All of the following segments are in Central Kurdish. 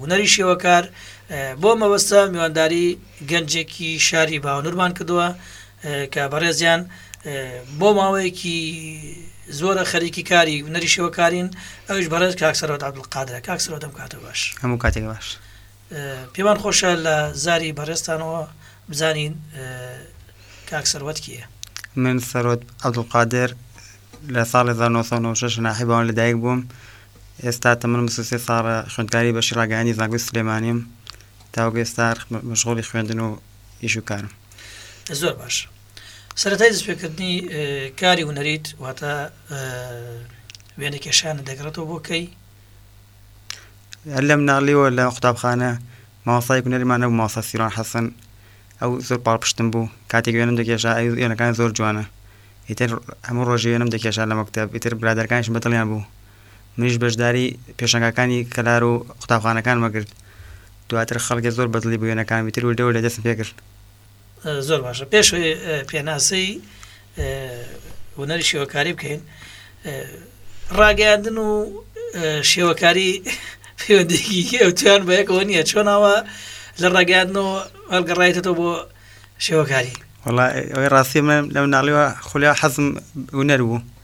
هونەری شێوەکار بۆ مەوەستە میوانداری گەنجێکی شاری باونورمان کردووە کە بەڕێزیان بۆ ماوەیەکی زۆرە خەریکی کاری هونەری شێوەکارین ئەوش بەڕێز کاکسەرۆت عبدقادرە کاکسەرۆتم کاتە باش هەموو کاتێک باش پێمان خۆشە لە زاری بەڕێستانەوە بزانین کاک سەروەت کیە من سەرۆت عبدقادر لە ساڵی 1996 ناحیبان لەدایک بووم ئێستا تەمەنم بیست و سێ ساڵە، خوێندکاری بەشی ڕاگەیاندنی زانکۆی سلێمانیم، تاوەکو ئێستا مەشغوڵی خوێندن و ئیش و کارم. زۆر باش. سەرەتای دەستپێکردنی کاری هونەریت واتە وێنەکێشانت دەگەڕێتەوە بۆ کەی؟ هەر لە مناڵیەوە لە قوتابخانە مامۆستای هونەریمان هەبوو مامۆستا سیروان حەسەن، ئەو زۆر پاڵپشتم بوو، کاتێک وێنەم دەکێشا ئەوی وێنەکانی زۆر جوانە، ئیتر هەموو ڕۆژێ وێنەم دەکێشا لە مەکتەب، ئیتر برادەرەکانیشم بەدڵیان بوو. منیش بەشداری پێشنگاکانی کەلار و قوتابخانەکان مەگرت دواتر خەڵگە زۆر بەدڵی بوێنەکانمی تر وردەوە لە دەستم پێکرد زۆر باشە پێش پێناسەی هوەری شێوەکاری بکەین ڕاگەیاندن و شێوەکاری پەیوەندێکی ئەوتویان بە یەکەوە نییە چۆناوە لە ڕاگەاندنەوە هەڵگەڕایتەوە بۆ شێوەکاری وڵای ئەوەی ڕاستی من لەم ناڵیوە خولیا حەزم ونەر بوو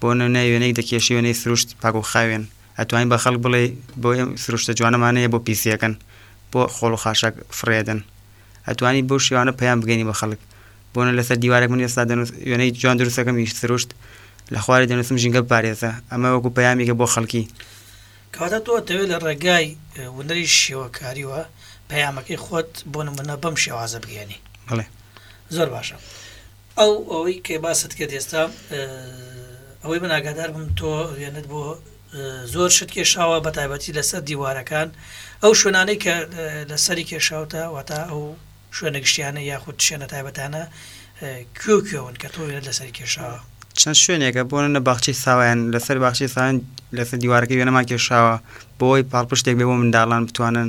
بۆ نمونە وێنەیەک دەکێشی وێنەی سروشت پاک و خاوێن ئەتوانی بە خەڵک بڵێ بۆ ئێم سروشتە جوانەمان هەیە بۆ پیسیەکەن بۆ خۆڵ و خاشاک فڕێدەن ئەتوانی بۆ شێوانە پەیام بگەینی بە خەڵک بۆنە لەسەر دیوارێک من ئێستا دەنووس وێنەی جوان دروستەکەم هیچ سروشت لە خوارێ دەنووسم ژینگە بپارێزە ئەمە وەکو پەیامێکە بۆ خەڵکی کەواتە تۆ ئەتەوێت لە ڕێگای ونەری شێوەکاریوە پەیامەکەی خۆت بۆ نمونە بەم شێوازە بگەێنی بڵێ زۆر باشە ئەو ئەوەی کە باست کرد ئێستا ئەوەی من ئاگادار بم تۆ وێنەت بۆ زۆر شت کێشاوە بە تایبەتی لەسەر دیوارەکان ئەو شوێنانەی کە لە سەری کێشاوتە واتا ئەو شوێنە گشتیانە یاخود شوێنە تایبەتانە کوێ و کوێون کە تۆ وێنە لەسەری کێشاوە چەند شوێنێکە بۆ نە باخچی ساوایان لەسەر باخچی ساوان لەسەر دیوارەکە وێنەمان کێشاوە بۆی پاڵپشتێک بێ بۆ منداڵان بتوانن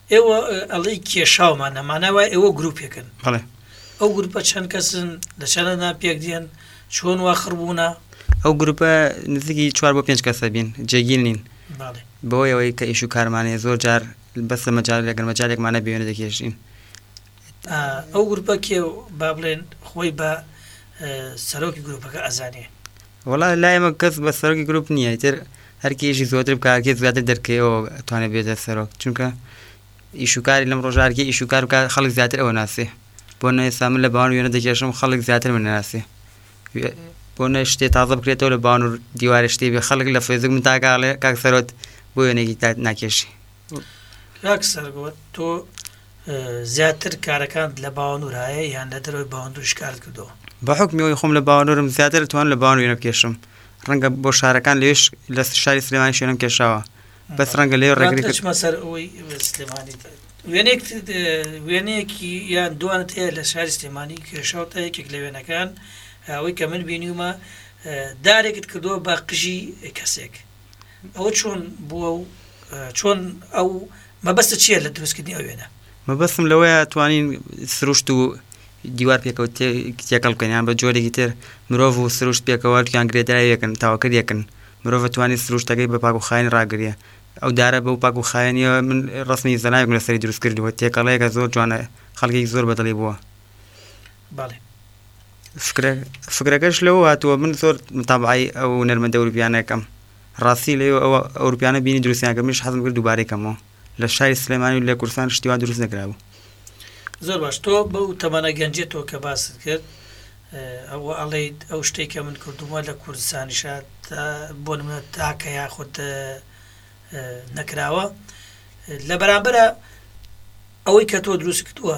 ئێوە ئەڵێی کێشاومان ئەمانە وای ئێوە گروپێکن بەڵێ ئەو گروپە چەند کەسن لە چەندەدا پێک دێن چۆن وا خڕبوونا ئەو گروپە نزیکی چوار بۆ پێنج کەسە بین جێگیل نین بۆیەوەی کە ئیش و کارمانەیە زۆر جار بەس لە مەجار لەگەر مەجارێکمانە بێنە دەکێشین ئەو گروپە کێ با بڵێن خۆی بە سەرۆکی گروپەکە ئەزانێ وڵا لا ئێمە کەس بە سەرۆکی گروپ نییە تر هەرکیشی زۆتر بکارکێ زیاتر دەرکەوە توانێت بێتە سەرۆک چونکە ئیشوکاری لەم ڕۆژارکی ئیشوکار بکار خەڵک زیاتر ئەوە ناسێ بۆ نەێستا من لە باوان وێنە دەکێشم خەڵک زیاتر من ناسێ بۆ نە شتێ تازە بکرێتەوە لە باوان و دیوارە شتێ بێ خەڵک لە فێزک من تاگاڵێ کاک سەرۆت بۆ وێنێکی ناکێشی کاک سەرگۆت تۆ زیاتر کارەکانت لە باوەنور هایە یان لە دەرەوەی باوەندوریش کارت کردووە؟ بە حوکمی ئەوەی خۆم لە باوەنورم زیاتر دەتوانم لە باوەنوی نەم کێشم ڕەنگە بۆ شارەکان لەوێش لە شاری سلێمانی شوێنم کێشاوە بەس ڕەنگە لێ ڕێگری کرد چمە سەر ئەوەی سلێمانی تر وێنێک وێنەیەکی یان دوانت هەیە لە شاری سلێمانی کێشاوتە یەکێک لە وێنەکان ئەوەی کە من بینیومە دارێکت کردووە بە قژی کەسێک ئەوە چۆن بووە و چۆن ئەو مەبەستە چییە لە دروستکردنی ئەو وێنە مەبەستم لەوەیە توانین سروشت و دیوار پێکەوە تێکەڵ بکەنیان بە جۆرێکی تر مرۆڤ و سروشت پێکەوە کیان گرێدراوێکن تاواکردێکن مرۆڤ توانانی سروشتەکەی بە پاک و خاین ڕاگرە ئەو دارە بەو پاک و خایەنە من ڕستنی زەناوێک لەسەری دروست کردووە تێکەڵەیەەکە زۆر جوانە خەڵکی زۆر بەدڵی بووە بەڵێ فکرەکەش لەوە هاتووە من زۆر متابعی ئەو نەرمە دەوروپیانەکەم ڕاستی لێ ئەوە ئەوروپیانە بینی دروستیانەکە منش حەزم کرد دووبارەکەمەوە لە شاری سلێمانی و لە کورسان شتیوا دروست نەکرابوو زۆر باش تۆ بەو تەمانە گەنجێت تۆ کە باست کرد ئەوە ئەڵێیت ئەو شتێک کە من کردووە لە کوردستانیشە بۆ منە تاکە یاخود نەکراوە لە بەرامبەرە ئەوەی کە تۆ دروست کردووە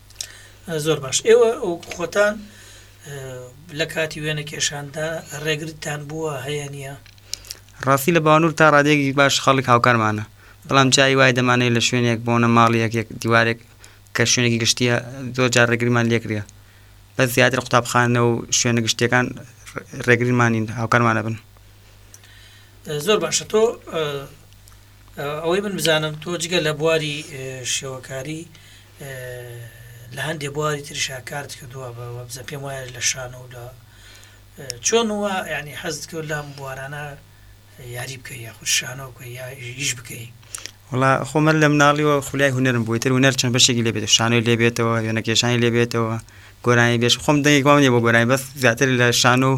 زۆر باش ئێوە خۆتان لە کاتی وێنە کێشاندا ڕێگرتان بووە هەیە نیە ڕاستی لە باوانور تا ڕادێکی باش خەڵک هاوکارمانە بەڵام جای وای دەمانەوێت لە شوێنێک بۆنە ماڵیەک یەک دیوارێک کە شوێنێکی گشتیە زۆر جار ڕێگریمان لێکرە بە زیاتر قوتابخانە و شوێنە گشتەکان ڕێگریمانین هاوکارمانە بن زۆر باشە تۆ ئەوەی من بزانم تۆ جگە لە بواری شێوەکاری لە هەندێ بواری ترشا کارت کردووە بە وەبزە پێم وایە لە شان و لە چۆن وە ینی حەزت کرد لەم بوارانە یاری بکە یا خود شانەوە بکە یا یش بکەی وڵا خۆمەر لە مناڵیەوە خولای هوەرم بووی تر هوەر چەند بەشێکی لێبێت شانۆی لێبێتەوە وێنەکێشانی لێبێتەوە گۆرانی بێش خۆم دەنگێکوانێ بۆ گۆرانی بەس زیاتر لە شانۆ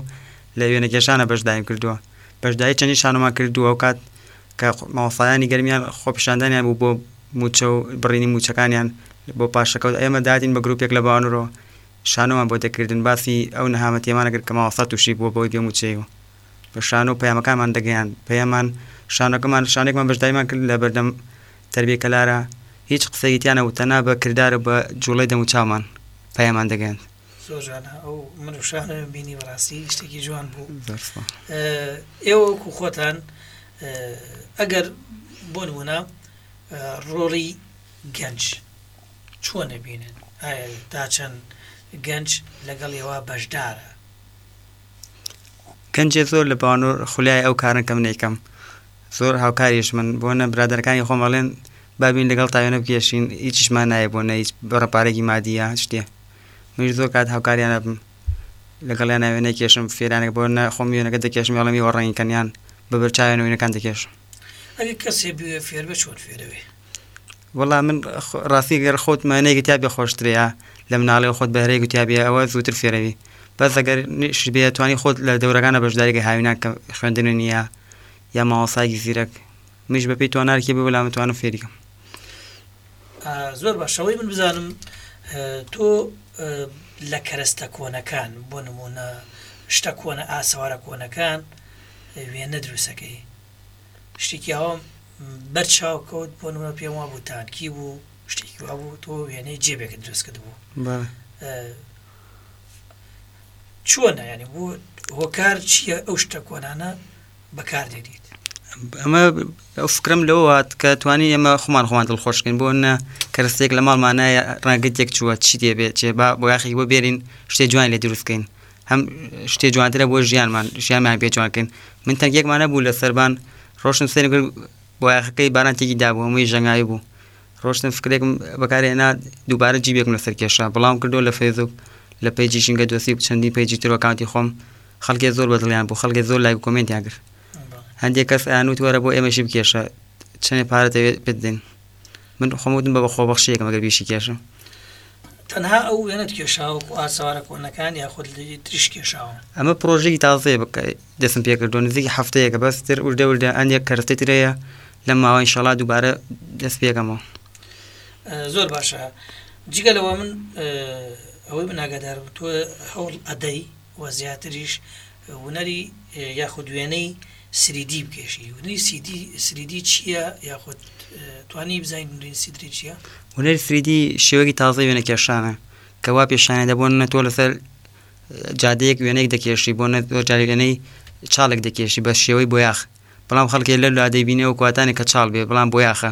لە وێنەکێشانە بەشدایم کردووە بەشداری چەندین شانۆمان کردووە ئەو کات کە مامۆستایانی گەرمیان خۆپیشاندانیان بوو بۆ موچە و بڕینی موچەکانیان بۆ پاشەکەوت ئێمە دادین بە گروپێک لە بانورۆ شانۆمان بۆ دەکردن باسی ئەو نەهامەتیەمانە کرد کە ماوەستا تووشی بووە بۆی بێ موچەی و بە شانۆ پەیامەکانمان دەگەیان پەیامان شانەکەمان شانێکمان بەشداریمان کرد لە بەردەم تربیە کەلارە هیچ قسەیتیانە وتەنا بە کردارە بە جوڵەی دەموچاومان پەیامان دەگەیاند زۆر جوانە ئەو من و شانەوێن بینی بەڕاستی شتێکی جوان بوو ئێوە وەکو خۆتان ئەگەر بۆ نمونە ڕۆڵی گەنج چۆن نەبینن تا چەند گەنج لەگەڵ ئێوە بەشدارە گەنجێ زۆر لە باوانۆر خولای ئەو کارن کەم نیکەم زۆر هاوکاریش من بۆ نە برادەرەکانی خۆمەڵێن بابین لەگەڵ تاوێنە بکێشین هیچیشمان نایە بۆ نە هیچ بەڕپارێکی مادیە شتێ منیش زۆر کات هاوکاریان ئەبم لەگەڵیانا وێنەی کێشم فێرانەکە بۆ نە خۆم وێنەکە دەکێشم یاڵم هیوە ڕەنگی کەنیان بەبەر چاوێن وێنەکان دەکێشم ئەگەر کەسێ بوێ فێر بە چۆن فێرەوێ وەڵا من خ- ڕاستی گەر خۆت مانەیەکی تیا بێ خۆشترەیە لە مناڵی خۆت بەهرەیەک تیا بێ ئەوە زووتر فێرەوی بەس ئەگەر نیش بێ توانی خۆت لە دەورەکانە بەشداریگە هاوینان کە خوێندن نییە یا مامۆستایەکی زیرەک منیش بەپێی توانارکی بێ بەلام توانم فێری کەم. زۆر باش ئەوەی من بزانم تۆ لە کەرەستە کۆنەکان بۆ نمونە شتە کۆنە ئاسەوارە کۆنەکان وێنە دروستەکەی شتێکی ئەوم بەر چاو کەوت بۆ نمە پێم وا بوو تانکی بوو شتێکی وا بوو تۆ وێنەی جێبێکە دروست کرد بوو چۆنە ینی بوو هۆکار چییە ئەو شتە کۆنانە بەکار دێنیت. ئەمە ئەو فکرم لەوە هات کە توانی ئێمە خۆمان خۆمان دڵ خۆشکەین بۆ نە کەرستێک لە ماڵمانایە ڕەنگە تێک چووە چی دێبێت چێ با بۆ یاخی بۆ بێرین شتێ جوان لێ دروستکەین هەم شتێ جوانترە بۆ ژیانمان ژیانمان پێ جوانکەین من تەنگێکمانە بوو لە سەربان ڕۆشن سێن بۆ یاخەکەی باران تێکی دابوو هەمووی ژەنگاوی بوو ڕۆشتن فکرێکم بەکارێنا دووبارە جیبێکم لەسەر کێشە بڵام کردو لە فەیزوک لە پەیجی ژینگە دۆسی چەندی پەیجی ترۆکاتی خۆم خەڵکێ زۆر بەدڵیان بوو خەڵکێ زۆر لایک کۆمنتیان کرد هەندێک کەس ئەیانوت وەرە بۆ ئێمەشی بکێشە چەنێ پارە دەوێت بدەین من خۆمودن بە بەخۆ بەخشیەکەم ئەگەر بیشی کێشم تەنها ئەو وێنەت کێشاوەکو ئاسەوارە کۆنەکان یاخود تریش کێشاوە ئەمە پرۆژێکی تازەیە بکە دەستم پێکردو نزیکی هەفتەیەکە بەستر وردە وردە ئەندێک کەرەتی ترەیە لەم ماوەی شەڵا دووبارە دەست پێکەمەوە زۆر باشە جگە لەوە من ئەوەی بناگادار تۆ هەوڵ ئەدەی و زیاتریش هونەری یاخود وێنەی سریدی بکێشی هونەری سیدی سریدی چییە یاخود توانی بزانین هونەری سیدری چییە هونەری سریدی شێوەی تازە وێنە کێشانە کەوا پێشانە دەبوون نە تۆ لەسەر جادەیەک وێنەیەک دەکێشی بۆ نە تۆ جارێنەی چاڵێک دەکێشی بە شێوەی بۆ یاخ بەڵام خەڵکی لە لا دەبینەوە کواتانی کە چاڵ بێ بڵام بۆ یاخە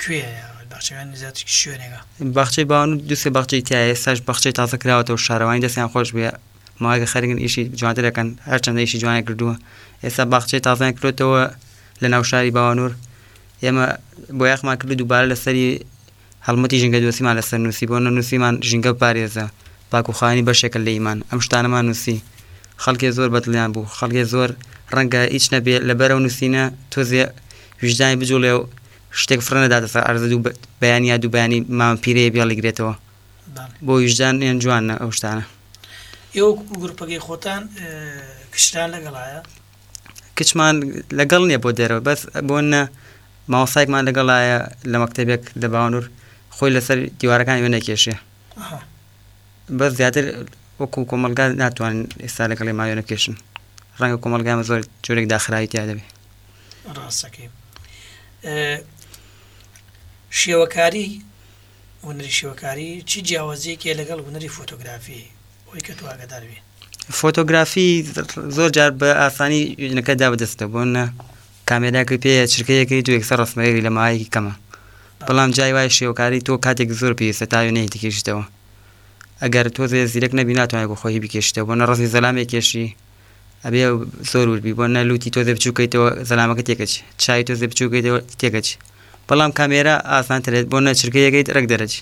کوێیە باخچەکانی نەجات شوێنێکە باخچەی بانو دوو سێ باخچەی تایە ئێستاش باخچەی تازە کراوەتەوە شارەوانی دەستیان خۆش بێ ماگە خەرگن ئیشی جوانتر دەکەن هەرچەندە ئیشی جوانە کردووە ئێستا باخچەی تازیان کرێتەوە لە ناو شاری باوانور ئێمە بۆ یاخمان کرد دووبارە لەسەری هەڵمەتی ژنگە دۆسیمان لەسەر نووسی بۆ نووسیمان ژنگە پارێزە پاکوخانی بەشێکە لە ئیمان ئەم شتانەمان نووسی خەڵکێ زۆر بەدڵیان بوو خەڵکێ زۆر ڕەنگە هیچ نەبێ لە بەرەو نووسینە تۆزێ ویژدانی بجوڵێ و شتێک فڕێ نەداتە سەر عەرزە دوو بەیانی یا دوو بەیانی مامە پیرەیە بێڵی گرێتەوە بۆ ویژدان یان جوانە ئەو شتانە ئێوە گروپەکەی خۆتان کچتان لەگەڵایە کچمان لەگەڵ نییە بۆ دێرەوە بەس بۆ نە ماوەسایکمان لەگەڵایە لە مەکتتەبێک لە باونور خۆی لەسەر دیوارەکان وێ نەکێشێ بە زیاتر وەکو کۆمەلگا ناتوان ئێستا لەگەڵی ماوێنە کێشن ڕەنگە کۆمەلگامە زۆر جۆرێک داخراوی تیا دەبێت ڕاستەکەی شێوەکاری هونەری شێوەکاری چی جیاوازیەکێ لەگەڵ هونەری فۆتۆگرافی ئەوی کە تواگەداروێ فۆتۆگرافی زۆر جار بە ئاسانی ژنەکەدا بەدەستە بۆ نە کامێراکەی پێ چرکەیەکەی دوێکسە ڕستمەیەکی لە ماەکی کەمە بەڵام جای وای شێوەکاری تۆ کاتێک زۆر پێویستە تا وێنەی تکێشتەوە ئەگەر تۆ زێ زیرەک نەبی ناتوانێت بۆ خۆی بکێشتەوە بۆ نە ڕزی زەلامێک کێشی ئەبێ زۆر ورد بی بۆ نە لوتی تۆزێ بچوو کەیتەوە زەلامەکە تێکەچ چای تۆزێ بچوو کەیتەوە تێکەچ بەڵام کامێرا ئاسان ترێت بۆ نە چرکەیەکەیت ڕێک دەرەچ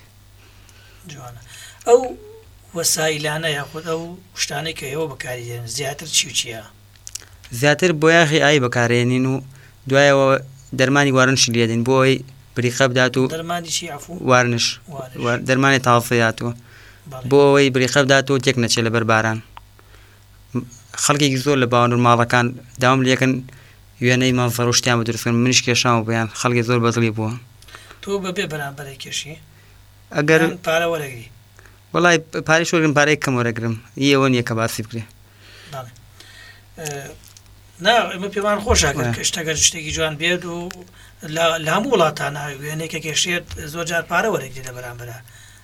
جوانە ئەو وەسایلانە یاخود ئەو شتانەی کە ئێوە بەکاری دێن زیاتر چی و چیە زیاتر بۆیاخی ئای بەکارێنین و دوایەوە دەرمانی وارنشی لێدین بۆ ئەوی بریقە بدات و دەرمانی چی عفو وارنش وارنش. و دەرمانی تاڵفەیات و بەڵێ. بۆ ئەوەی بریقە بدات و تێک نەچێت لەبەر باران خەڵکێکی زۆر لە باوانور ماڵەکان داوام لەکەن وێنەی مەزەر و شتیان بە دروستکەن منش کێشاوە بۆیان خەڵکی زۆر بەدڵی بووە تۆ بەبێ بەرامبەرە کێشی؟ ئەگەر پارە وەرەگری؟ وەڵای پارەی شۆرگرم پارەی کەم وەرەگرم ئەوە نییە کە باسی بکرێ نا ئمە پێمان خۆشەکەن کە شتەکە شتێکی جوان بێت و لە هەموو وڵاتانە وێنێکە کێشێت زۆر جار پارە وەرەگری لە بەرامبەرە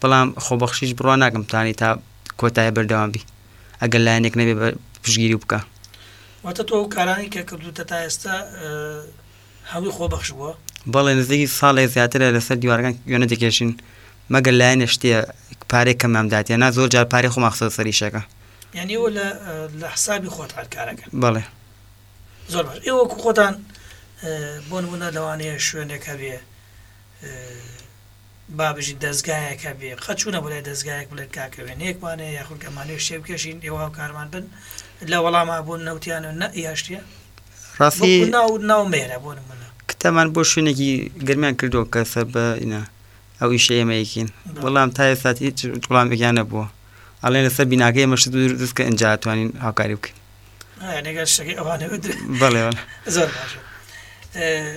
بەڵام خۆبەخشیش بڕوا ناکەم بتوانێت تا کۆتایی بەردەوام بی ئەگەر لایەنێک نەبێ بە پشگیری بکا. واتە تۆ ئەو کارانەی کە کردوتە تا ئێستا هەمووی خۆبەخش بووە؟ بەڵێ نزیکی ساڵێک زیاترە لەسەر دیوارەکان وێنە دەکێشین مەگەر لایەنێ شتێ پارەی کەمیان بدات یان نا زۆر جار پارەی خۆمان خستۆتە سەر ئیشەکە. یانی ئێوە لە حسابی خۆتان کارەکەن؟ بەڵێ. زۆر باش ئێوە وەکو خۆتان بۆ نموونە لەوانەیە شوێنێک هەبێ با بژیت دەزگایەک هەبێ قەت چوونە بۆ لای دەزگایەک بڵێن کاکە وێنەیەک وان هەیە یاخود گەمانەوێ شتێ بکێشین ئێوە هاوکارمان بن لە وەڵام ئابوون نەوتیان نە یا شتێ ڕاستی وەکو ناو ناو مێرە بۆ نمونە کتەمان بۆ شوێنێکی گەرمیان کردو کە سەر بە ئینا ئەو ئیشە ئێمەیەکین بەڵێ. وەڵام تا ئێستا هیچ وڵامێکیان نەبووە ئەڵێن لەسەر بیناکە ئێمە شت دروست کە ئینجا توانین هاوکاری بکەین ها، یعنی گەر شتەکەی ئەوانە بدرێت بەڵێ بەڵێ زۆر باشە اه،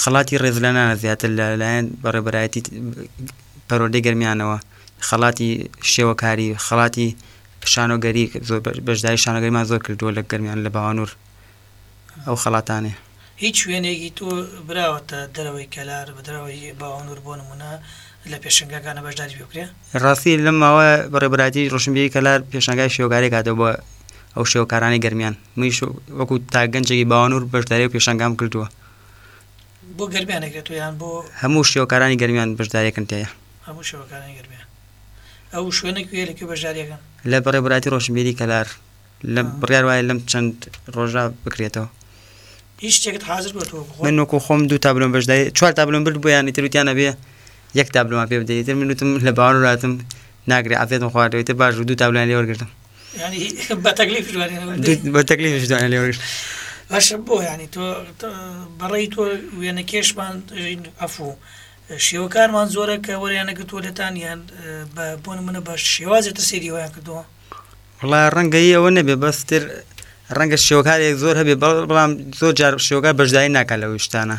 خەڵاتی ڕێزلێنانە زیاتر لە لایەن بە ڕێبەرایەتی پەروەردەی گەرمیانەوە خەڵاتی شێوەکاری خەڵاتی شانۆگەری زۆر بەشداری شانۆگەریمان زۆر کردووە لە گەرمیان لە باوانور ئەو خەڵاتانێ هیچ شوێنێکی تۆ براوە تە دەرەوەی کەلار بە دەرەوەی باوانور بۆ نمونە لە پێشنگاکانە بەشداری پێ بکرێ ڕاستی لەم ماوە بەڕێبراتی ڕۆشنبیری کەلار پێشنگای شێوەکاری کاتەوە بە ئەو شێوەکارانی گەرمیان منیش وەکو تا گەنجێکی باوانور بەشداری و پێشنگام کردووە بۆ گەرمیان ئەگرێتەوە یان بۆ؟ هەموو شێوەکارانی گەرمیان بەشدارەکەن تێیدا. هەموو شێوەکارانی گەرمیان. ئەو شوێنە کوێیە لە کوێ بەشداریەکەن؟ لە بەڕێوەبەرایەتی ڕۆشنبیری کەلار لە بڕیار وایە لەم چەند ڕۆژە بکرێتەوە. هیچ شتێکت حاضر بۆ تۆ بخۆ من وەکو خۆم دوو تابلۆم بەشداری چوار تابلۆم برد بۆیان ئیتر وتیان ئەبێ یەک تابلۆمان پێ بدەیت ئیتر من وتم لە باوەڕ وتم ناگرێ عافێتم خواردەوە ئیتر باش بوو دوو تابلۆیان لێ وەرگرتم بەتەکلیش دانە لێوەش باشە بۆ ینی تۆ بەڕێی تۆ وێنە کێشمان ئەفوو شێوەکارمان زۆرە کە وەریانە کردووە لەتان یان بۆ منە بە شێوازێت سێری ویان کردووە وڵا ڕەنگەی ئەوە نەبێ بەستر ڕەنگە شێوەکارێک زۆر هەبێ بەڵام زۆر جار شێوەکە بەشداری ناکە لە وشتانە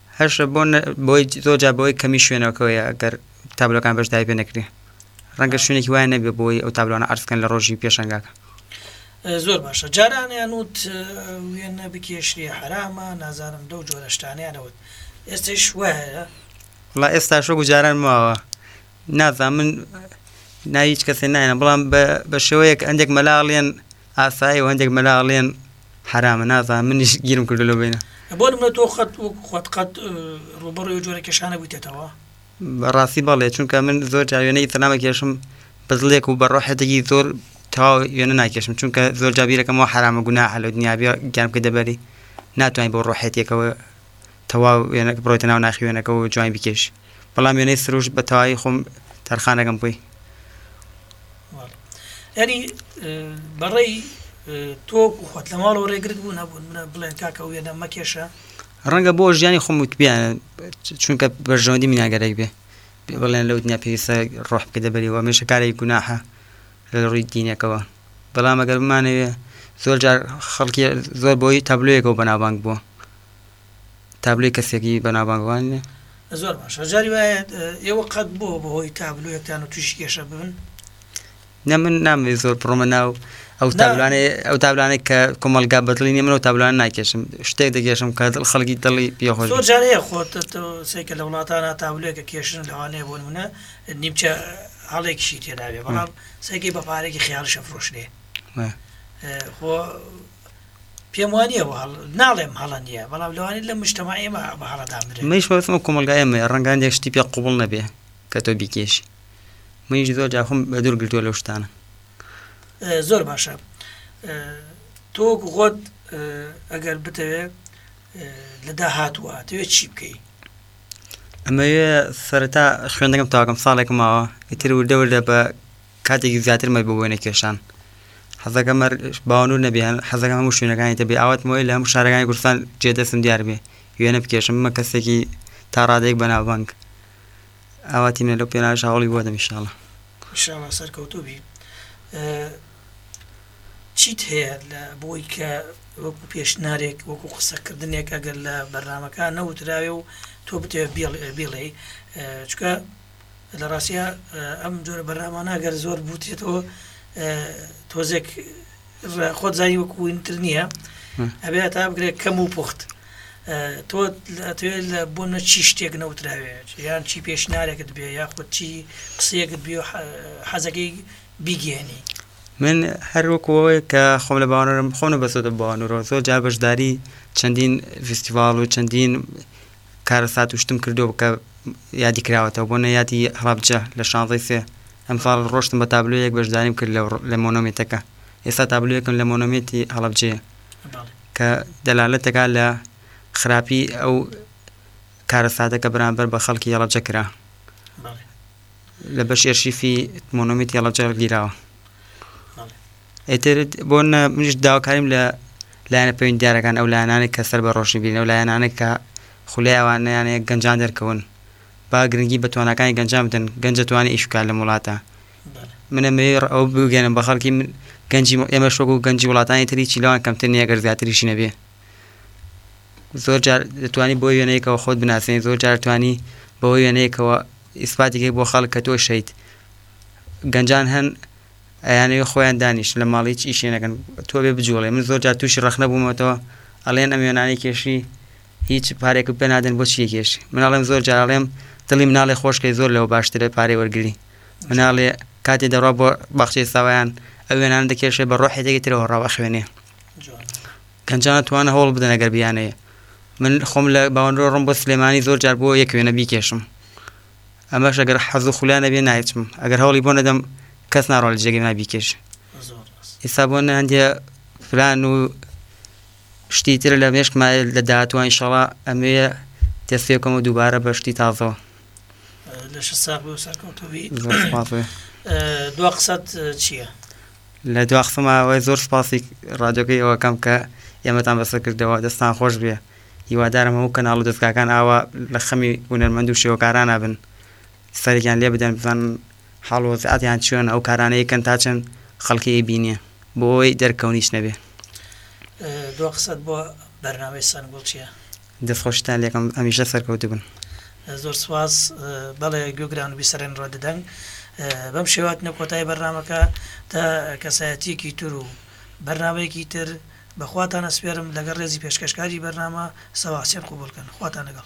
هەر بۆن بۆی زۆر جار بۆی کەمی شوێنەوەکەوەیە گەر تابلۆکان بەشداری پێ نەکرێ ڕەنگە شوێنێکی وای نەبێ بۆی ئەو تابلۆانە ئەرزکەن لە ڕۆژی پێشنگاکە زۆر باشە جارانیان وت وێنە بکێشری حرامە نازانم دەو جۆرەشتانیانەوت ئێستش وایە ڵا ئێستا شۆ گوجاران ماوە نازان من ناویچ کەسێ نایە بەڵام بە شێوەیەک هەندێک مەلاڵێن ئاسایە و هەندێک مەلا ئەڵێن حەرامە نازان منیش گیرم کردو لەو بینە بۆ نمونە تۆ خەت وەکو خۆت قەت ڕوبەڕوی ئەو جۆرە کێشانە بوویتێتەوە بەڕاستی بەڵێ چونکە من زۆر جاوێنەی سەلامە کێشم بەزلێک و بەڕۆحێتێکی زۆر تاو وێنە ناکێشم چونکە زۆر جابیرەکەمەوە حرامە گونا هەلو دنیابێ گیان کە دەبەری ناتوانین بۆ ڕۆحێتێکەوە تەواو وێنەکە بڕۆیتە ناو ناخی وێنەکە و جوانی بکێشی بەڵام وێنەی سروشت بە تەواوی خۆم تەرخان ئەکەم بۆی ینی بەڕێی تۆ خۆت لە ماڵەوە ڕێگرت بوو نەبوون منە بڵێن کاکە وێنە مەکێشە ڕەنگە بۆ ژیانی خۆم وتبیانە چونکە بەرژەوەندی مناگەرێک بێ بڵێن لەو دنیا پێویستە ڕۆح بکە دەبەریەوە مێشە کارێک گوناحە لە ڕووی دینەکەەوە بەڵام ئەگەر بمانەوێ زۆر جار خەڵکی زۆر بۆی تابلوەیەکەوە بەناوبانگ بووە تابلۆی کەسێکی بەناوبانگ وان نیە؟ زۆر باشە جاری وایە ئێوە قەت بۆ بەهۆی تابلۆیەکتان و تووشی کێشە ببن؟ نە من نامەوێت زۆر بڕۆمە ناو ئەو نا. تابلانە ئەو تابلانە کە کۆمەڵگا بەدڵی نیە من ئەو تابلۆیان ناکێشم شتێک دەکێشم کە دڵ خەڵکی دڵی پێ خۆش زۆر بێت. جار هەیە خۆت سەیکە لە وڵاتانە تابلۆیەکە کێشن لەوانەیە بۆ نمونە نیمچە هەڵێکیشی تێدابێ بەڵام سەیکەی بە پارەیەکی خەیاڵیش ئەفرۆشرێ وایە. خۆ پێم وانیە بە هەڵە ناڵێم هەڵە نیە بەڵام لەوانێت لە مشتەما ئێمە بە هەڵەدا برێت منیش مەبەستم ئەو کۆمەڵگا ئێمەیە ڕەنگە هەندێک شتی پێ قوبڵ نەبێ کە تۆ بیکێشی منیش زۆر جا خۆم بە دوور گرتووە لەو شتانە زۆر باشە تۆ خۆت ئەگەر بتەوێ لە داهاتوە توێ چی بکەی ئەمەوێ سەرتا خوێندەکەم تاکەم ساڵێکم ماوە ئیتر وردە وردە بە کاتێکی زیاتر مەبە بۆ نەکێشان. حەزەکەم مەر باوەنور نەبێ حەزەکەم هەموو شوێنەکانی تە بێ ئاوات مۆی لە هەموو شارەکانی کوردستان جێ دەستم دیار بێ وێنە بکێشم بمە کەسێکی تا ڕادێک بەناوبانگ ئاواتی منە لەو پێناش هەوڵی بۆ دەم ئیشاڵە ئیشاڵە سەرکەوتوو بی چیت هەیە لە بۆی کە وەکو پێشنارێک وەکو قسەکردنێک ئەگەر لە بەرنمەکان نەوتراوێ و تۆ بتێ بێڵێ چکە لە ڕاستیا ئەم جۆرە بەرنامانە گەر زۆر بوتێتەوە تۆزێک خۆت زای وەکو وینتر نییە ئەبێ تا بگرێت کەم و پوخت تۆ ئەتوێ لە بۆ نە چی شتێک نەوتراوێت یان چی پێشنارێکت بێ یاخود چی قسەیەکت بێ حەزەکەی بیگەێنی من هەروەکەوەی کە خۆم لە باوانم خۆنە بەسەدە باوانەوە زۆر جا بەشداری چەندین فستیڤال و چەندین کارەسات و شتم کردووە کە یادی کراوەتەوە بۆ نەیاتی هەڵەبجە لە شانزەی سێ ئەمساڵ ڕۆشتم بە تابلۆیەک بەشداریم کرد لە مۆنۆمێتەکە ئێستا تابلۆیەکم لە مۆنۆمێتی هەڵەبجەیە کە دەلالەتەکە لە خراپی ئەو کارەساتە کە بەرامبەر بە خەڵکی هەڵەبجە کرا لە بەش ئێرشیفی مۆنۆمێتی هەڵەبجە گیراوە ئیتر بۆ نە منیش داواکاریم لە لایەنە پەیوەندیدارەکان ئەو لایەنانێک کە سەر بە ڕۆشنبیرن ئەو لایەنانێک کە خولای ئەوانەیان هەیە گەنجان دەرکەون با گرنگی بە تواناکانی گەنجان بدەن گەنجە توانانی ئیش بکات لەم وڵاتە منە مێ ئەو بگەێنم بە خەڵکی من گەنجی ئێمە شۆک و گەنجی وڵاتانی تری چیلوان کەمتر نیە گەر زیاتریشی نەبێ زۆر جار دەتوانی بۆ وێنەیەکەوە خۆت بناسێن زۆر جار توانی بەوە وێنەیەکەوە ئیسپاتێک بۆ خەڵک کە تۆ شەیت گەنجان هەن ئەیانەوێ خۆیان دانیشن لە ماڵ هیچ ئیشێ نەکەن تۆ بێ بجوڵێ من زۆر جار تووشی ڕەخنە بوومەتەوە ئەڵێن ئەم وێنانەی کێشی هیچ پارێکم پێ نادەن بۆ چیە کێش من ئەڵێم زۆر جار ئەڵێم دڵی مناڵێ خۆشکەی زۆر لەوە باشترە پارەی وەرگری مناڵێ کاتی دەڕا بۆ باخچەی ساوایان ئەو وێنان دەکێشێ بە ڕۆحی دەگەی ترەوە ڕاوە خوێنێ گەنجانە توانە هەوڵ بدەنە گەر بیانەیە من خۆم لە باوەندۆ ڕم بۆ سلێمانی زۆر جار بۆ یەک وێنە بیکێشم ئەمەش ئەگەر حەز و خولا نەبێ نایچم ئەگەر هەوڵی بۆ نەدەم کەس ناڕۆ لە جێگەی من بیکێشێ ئێستا بۆ نە هەندێ پلان و شتی تر لە مێشکمایە لە داهاتوە ئینشەڵا ئەمەیە دەستێکم و دووبارە بە شتی تازەوە لەش ساغ بۆ سەرکەوتوبی دو قسەت چییە؟ لە دواخمەوەی زۆر سپاسی ڕادۆگەیەوەکەم کە ئێمەتان بەسەر کردەوە دەستان خۆش بێ هیوادارم هەموو کەناڵ و دەزگاکان ئاوا لە خەمی هونەرمەند و شێوەکارانا بن سەرێکیان لێ بدەن بزانن حاڵ وەزعیاتیان چۆنە ئەو کارانەی کەن تا چەند خەڵکی ئەیبینێ بۆ ئەوەی دەرکەونیش نەبێ. دوا قسەت بۆ بەرنامەی سەن گوڵ چیە؟ دەست خۆشیتان لێکەم هەمیشە سەرکەوتو بن. زۆر سوپاس بەڵێ گوێگران و بیسەرێن ڕادیۆ دەنگ بەم شێوە هاتینە کۆتایی بەرنامەکە تا کەسایەتیەکی تر و بەرنامەیەکی تر. بە خواتان ئەسپێرم لەگەڵ ڕێزی پێشکەشکاری بەرنامە سەوا حسێن قبوڵ کەن خواتان لەگەڵ.